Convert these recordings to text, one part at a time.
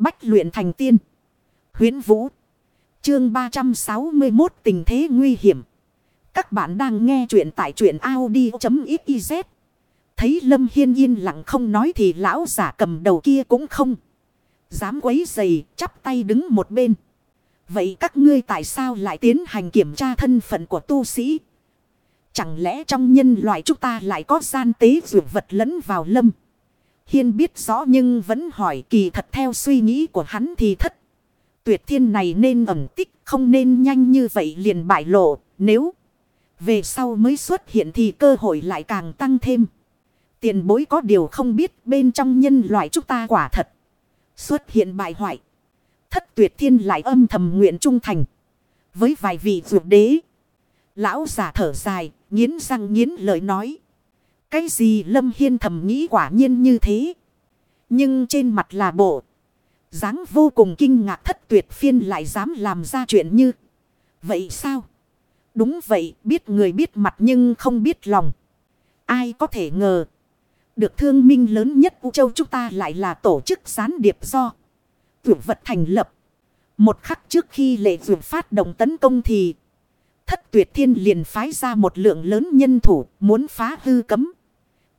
Bách luyện thành tiên. huyễn Vũ. Chương 361 tình thế nguy hiểm. Các bạn đang nghe truyện tại truyện Audi.xyz. Thấy Lâm Hiên yên lặng không nói thì lão giả cầm đầu kia cũng không. Dám quấy giày chắp tay đứng một bên. Vậy các ngươi tại sao lại tiến hành kiểm tra thân phận của tu sĩ? Chẳng lẽ trong nhân loại chúng ta lại có gian tế dược vật lẫn vào lâm? Hiên biết rõ nhưng vẫn hỏi kỳ thật theo suy nghĩ của hắn thì thất. Tuyệt thiên này nên ẩm tích không nên nhanh như vậy liền bại lộ nếu về sau mới xuất hiện thì cơ hội lại càng tăng thêm. Tiền bối có điều không biết bên trong nhân loại chúng ta quả thật. Xuất hiện bại hoại. Thất tuyệt thiên lại âm thầm nguyện trung thành. Với vài vị ruột đế. Lão giả thở dài, nghiến răng nghiến lời nói. Cái gì Lâm Hiên thầm nghĩ quả nhiên như thế. Nhưng trên mặt là bộ. dáng vô cùng kinh ngạc thất tuyệt phiên lại dám làm ra chuyện như. Vậy sao? Đúng vậy, biết người biết mặt nhưng không biết lòng. Ai có thể ngờ. Được thương minh lớn nhất U Châu chúng ta lại là tổ chức gián điệp do. Vượt vật thành lập. Một khắc trước khi lệ vượt phát động tấn công thì. Thất tuyệt thiên liền phái ra một lượng lớn nhân thủ muốn phá hư cấm.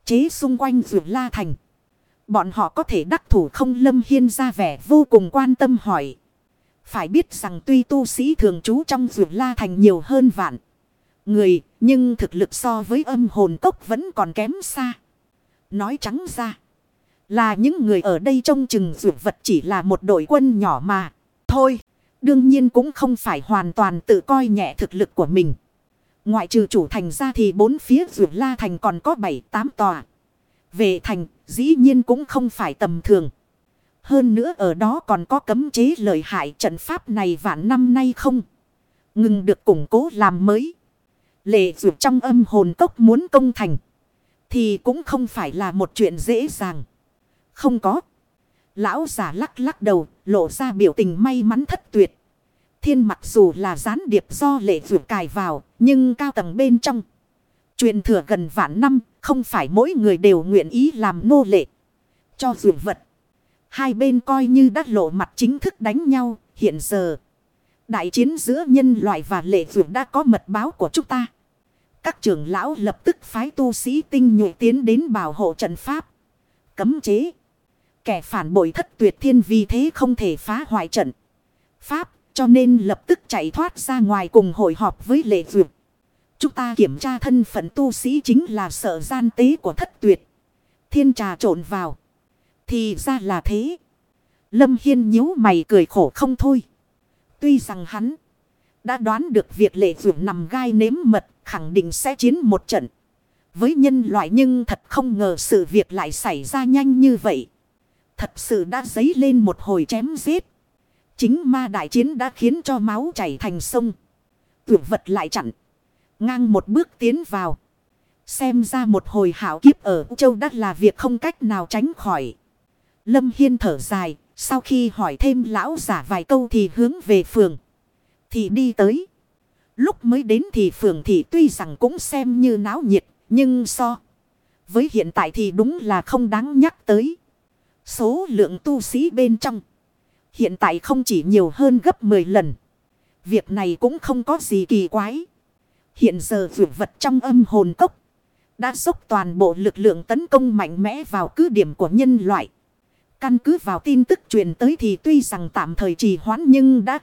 Chế xung quanh vượt la thành. Bọn họ có thể đắc thủ không lâm hiên ra vẻ vô cùng quan tâm hỏi. Phải biết rằng tuy tu sĩ thường trú trong vượt la thành nhiều hơn vạn người, nhưng thực lực so với âm hồn cốc vẫn còn kém xa. Nói trắng ra, là những người ở đây trông chừng vượt vật chỉ là một đội quân nhỏ mà. Thôi, đương nhiên cũng không phải hoàn toàn tự coi nhẹ thực lực của mình. Ngoại trừ chủ thành ra thì bốn phía vượt la thành còn có 7-8 tòa. Về thành, dĩ nhiên cũng không phải tầm thường. Hơn nữa ở đó còn có cấm chế lợi hại trận pháp này vạn năm nay không. Ngừng được củng cố làm mới. Lệ dụ trong âm hồn cốc muốn công thành. Thì cũng không phải là một chuyện dễ dàng. Không có. Lão giả lắc lắc đầu, lộ ra biểu tình may mắn thất tuyệt. Thiên mặc dù là gián điệp do lệ dụ cài vào, nhưng cao tầng bên trong. Truyền thừa gần vạn năm, không phải mỗi người đều nguyện ý làm nô lệ. Cho dù vật. Hai bên coi như đã lộ mặt chính thức đánh nhau, hiện giờ. Đại chiến giữa nhân loại và lệ dù đã có mật báo của chúng ta. Các trưởng lão lập tức phái tu sĩ tinh nhuệ tiến đến bảo hộ trận pháp. Cấm chế. Kẻ phản bội thất tuyệt thiên vì thế không thể phá hoại trận. Pháp cho nên lập tức chạy thoát ra ngoài cùng hội họp với lệ vượt. Chúng ta kiểm tra thân phận tu sĩ chính là sợ gian tế của thất tuyệt. Thiên trà trộn vào. Thì ra là thế. Lâm Hiên nhíu mày cười khổ không thôi. Tuy rằng hắn đã đoán được việc lệ vượt nằm gai nếm mật, khẳng định sẽ chiến một trận. Với nhân loại nhưng thật không ngờ sự việc lại xảy ra nhanh như vậy. Thật sự đã dấy lên một hồi chém giết. Chính ma đại chiến đã khiến cho máu chảy thành sông. Tử vật lại chặn. Ngang một bước tiến vào. Xem ra một hồi hảo kiếp ở châu đất là việc không cách nào tránh khỏi. Lâm Hiên thở dài. Sau khi hỏi thêm lão giả vài câu thì hướng về phường. Thì đi tới. Lúc mới đến thì phường thì tuy rằng cũng xem như náo nhiệt. Nhưng so. Với hiện tại thì đúng là không đáng nhắc tới. Số lượng tu sĩ bên trong. Hiện tại không chỉ nhiều hơn gấp 10 lần. Việc này cũng không có gì kỳ quái. Hiện giờ vượt vật trong âm hồn cốc. Đã dốc toàn bộ lực lượng tấn công mạnh mẽ vào cứ điểm của nhân loại. Căn cứ vào tin tức truyền tới thì tuy rằng tạm thời trì hoãn nhưng đã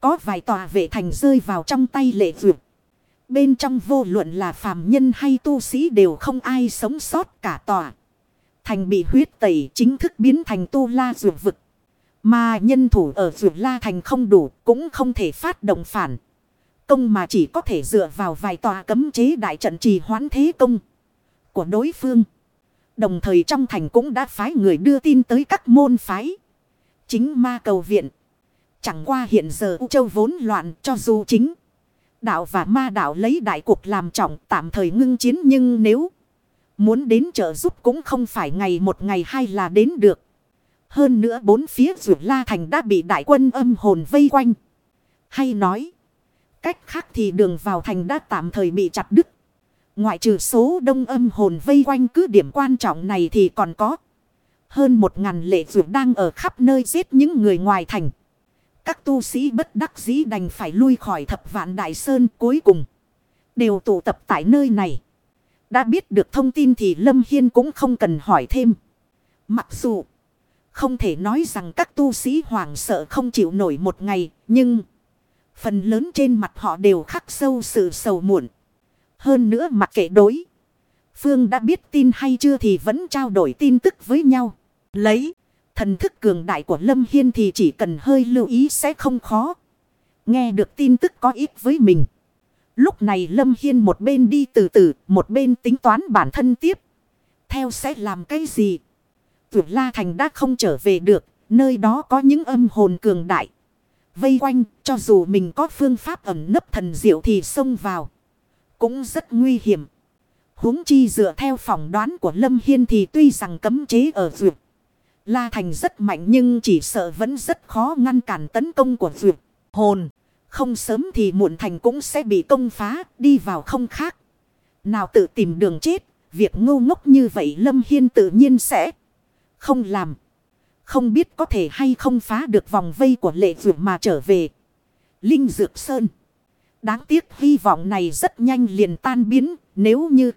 có vài tòa vệ thành rơi vào trong tay lệ vượt. Bên trong vô luận là phàm nhân hay tu sĩ đều không ai sống sót cả tòa. Thành bị huyết tẩy chính thức biến thành tu la vượt vực. Mà nhân thủ ở vượt la thành không đủ, cũng không thể phát động phản. Công mà chỉ có thể dựa vào vài tòa cấm chế đại trận trì hoãn thế công của đối phương. Đồng thời trong thành cũng đã phái người đưa tin tới các môn phái. Chính ma cầu viện. Chẳng qua hiện giờ U Châu vốn loạn cho dù chính. Đạo và ma đạo lấy đại cuộc làm trọng tạm thời ngưng chiến nhưng nếu muốn đến trợ giúp cũng không phải ngày một ngày hai là đến được. Hơn nữa bốn phía rượu la thành đã bị đại quân âm hồn vây quanh. Hay nói. Cách khác thì đường vào thành đã tạm thời bị chặt đứt. Ngoại trừ số đông âm hồn vây quanh cứ điểm quan trọng này thì còn có. Hơn một ngàn lệ vượt đang ở khắp nơi giết những người ngoài thành. Các tu sĩ bất đắc dĩ đành phải lui khỏi thập vạn đại sơn cuối cùng. Đều tụ tập tại nơi này. Đã biết được thông tin thì Lâm Hiên cũng không cần hỏi thêm. Mặc dù không thể nói rằng các tu sĩ hoảng sợ không chịu nổi một ngày, nhưng phần lớn trên mặt họ đều khắc sâu sự sầu muộn. Hơn nữa mặc kệ đối. Phương đã biết tin hay chưa thì vẫn trao đổi tin tức với nhau. Lấy thần thức cường đại của Lâm Hiên thì chỉ cần hơi lưu ý sẽ không khó. Nghe được tin tức có ích với mình. Lúc này Lâm Hiên một bên đi từ từ, một bên tính toán bản thân tiếp. Theo sẽ làm cái gì? Tuyệt La Thành đã không trở về được, nơi đó có những âm hồn cường đại. Vây quanh, cho dù mình có phương pháp ẩn nấp thần diệu thì xông vào. Cũng rất nguy hiểm. huống chi dựa theo phỏng đoán của Lâm Hiên thì tuy rằng cấm chế ở Duyệt. La Thành rất mạnh nhưng chỉ sợ vẫn rất khó ngăn cản tấn công của Duyệt. Hồn. Không sớm thì muộn thành cũng sẽ bị công phá, đi vào không khác. Nào tự tìm đường chết, việc ngu ngốc như vậy Lâm Hiên tự nhiên sẽ không làm. Không biết có thể hay không phá được vòng vây của lệ vượt mà trở về. Linh Dược Sơn. Đáng tiếc hy vọng này rất nhanh liền tan biến nếu như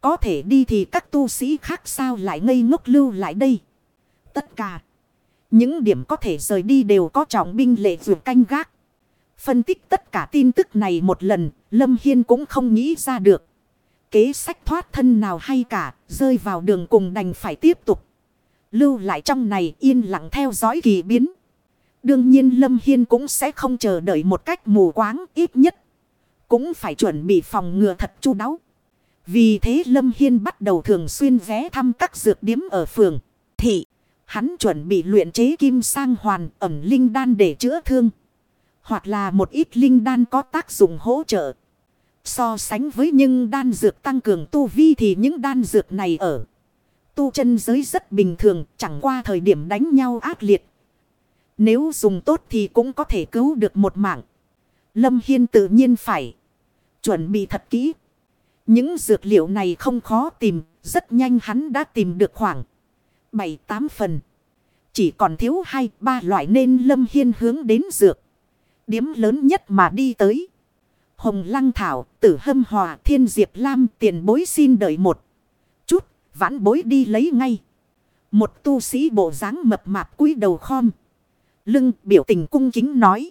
có thể đi thì các tu sĩ khác sao lại ngây ngốc lưu lại đây. Tất cả những điểm có thể rời đi đều có trọng binh lệ vượt canh gác. Phân tích tất cả tin tức này một lần, Lâm Hiên cũng không nghĩ ra được. Kế sách thoát thân nào hay cả, rơi vào đường cùng đành phải tiếp tục. Lưu lại trong này yên lặng theo dõi kỳ biến. Đương nhiên Lâm Hiên cũng sẽ không chờ đợi một cách mù quáng ít nhất. Cũng phải chuẩn bị phòng ngừa thật chu đáo. Vì thế Lâm Hiên bắt đầu thường xuyên ghé thăm các dược điếm ở phường. Thị, hắn chuẩn bị luyện chế kim sang hoàn ẩm linh đan để chữa thương. Hoặc là một ít linh đan có tác dụng hỗ trợ. So sánh với những đan dược tăng cường tu vi thì những đan dược này ở. Tu chân giới rất bình thường, chẳng qua thời điểm đánh nhau ác liệt. Nếu dùng tốt thì cũng có thể cứu được một mạng. Lâm Hiên tự nhiên phải chuẩn bị thật kỹ. Những dược liệu này không khó tìm, rất nhanh hắn đã tìm được khoảng 7-8 phần. Chỉ còn thiếu 2-3 loại nên Lâm Hiên hướng đến dược. Điếm lớn nhất mà đi tới. Hồng Lăng Thảo, Tử Hâm Hòa, Thiên Diệp Lam tiền bối xin đợi một vãn bối đi lấy ngay. Một tu sĩ bộ dáng mập mạp cúi đầu khom. Lưng biểu tình cung kính nói.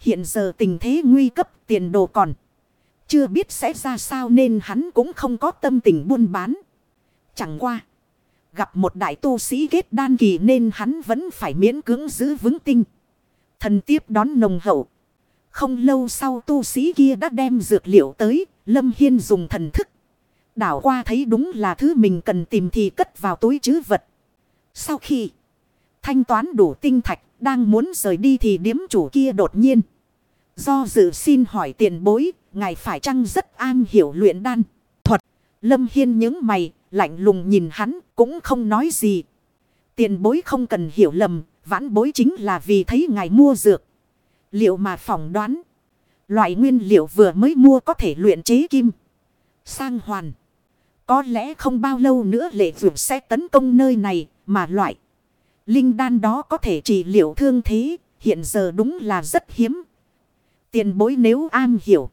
Hiện giờ tình thế nguy cấp, tiền đồ còn. Chưa biết sẽ ra sao nên hắn cũng không có tâm tình buôn bán. Chẳng qua. Gặp một đại tu sĩ kết đan kỳ nên hắn vẫn phải miễn cưỡng giữ vững tinh. Thần tiếp đón nồng hậu. Không lâu sau tu sĩ kia đã đem dược liệu tới. Lâm Hiên dùng thần thức. Đảo qua thấy đúng là thứ mình cần tìm thì cất vào túi chứ vật. Sau khi thanh toán đủ tinh thạch đang muốn rời đi thì điếm chủ kia đột nhiên. Do dự xin hỏi tiền bối, ngài phải chăng rất an hiểu luyện đan. Thuật, Lâm Hiên những mày, lạnh lùng nhìn hắn, cũng không nói gì. Tiền bối không cần hiểu lầm, vãn bối chính là vì thấy ngài mua dược. Liệu mà phỏng đoán, loại nguyên liệu vừa mới mua có thể luyện chế kim. Sang hoàn. Có lẽ không bao lâu nữa lệ vượt sẽ tấn công nơi này, mà loại. Linh đan đó có thể trị liệu thương thế, hiện giờ đúng là rất hiếm. Tiền bối nếu an hiểu.